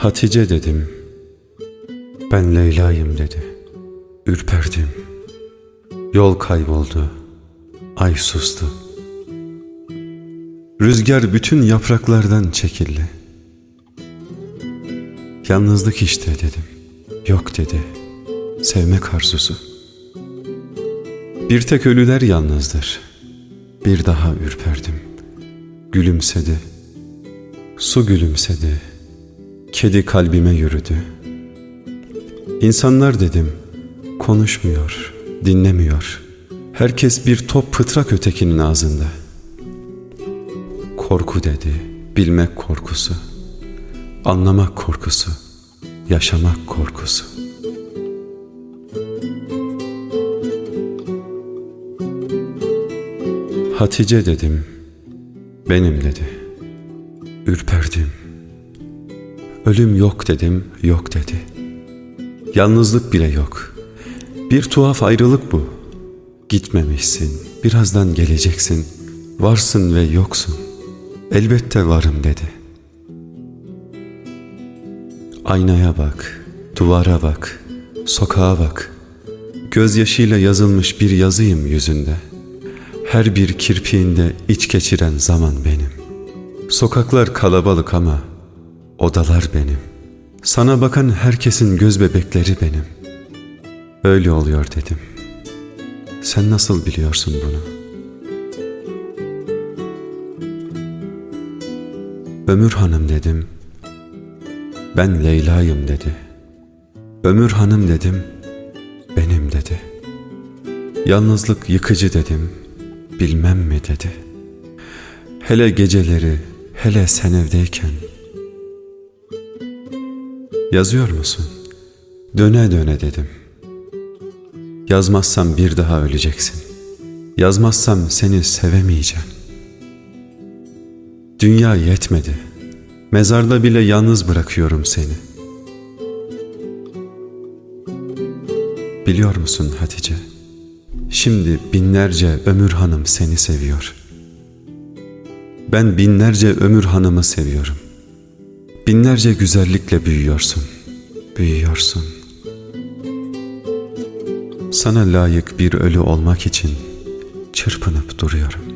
Hatice dedim. Ben Leyla'yım dedi. Ürperdim. Yol kayboldu. Ay sustu. Rüzgar bütün yapraklardan çekildi. Yalnızlık işte dedim. Yok dedi. Sevmek arzusu. Bir tek ölüler yalnızdır. Bir daha ürperdim. Gülümsedi. Su gülümsedi. Kedi kalbime yürüdü. İnsanlar dedim, konuşmuyor, dinlemiyor. Herkes bir top pıtrak ötekinin ağzında. Korku dedi, bilmek korkusu. Anlamak korkusu, yaşamak korkusu. Hatice dedim, benim dedi. Ürperdim. Ölüm yok dedim, yok dedi. Yalnızlık bile yok. Bir tuhaf ayrılık bu. Gitmemişsin, birazdan geleceksin. Varsın ve yoksun. Elbette varım dedi. Aynaya bak, duvara bak, sokağa bak. Gözyaşıyla yazılmış bir yazıyım yüzünde. Her bir kirpiğinde iç geçiren zaman benim. Sokaklar kalabalık ama odalar benim. Sana bakan herkesin göz bebekleri benim. Öyle oluyor dedim. Sen nasıl biliyorsun bunu? Ömür Hanım dedim. Ben Leyla'yım dedi. Ömür Hanım dedim. Benim dedi. Yalnızlık yıkıcı dedim. Bilmem mi dedi. Hele geceleri, hele sen evdeyken. Yazıyor musun? Döne döne dedim. Yazmazsam bir daha öleceksin. Yazmazsam seni sevemeyeceğim. Dünya yetmedi. Mezarda bile yalnız bırakıyorum seni. Biliyor musun Hatice? Şimdi binlerce Ömür Hanım seni seviyor. Ben binlerce Ömür Hanım'ı seviyorum. Binlerce güzellikle büyüyorsun. Büyüyorsun. Sana layık bir ölü olmak için çırpınıp duruyorum.''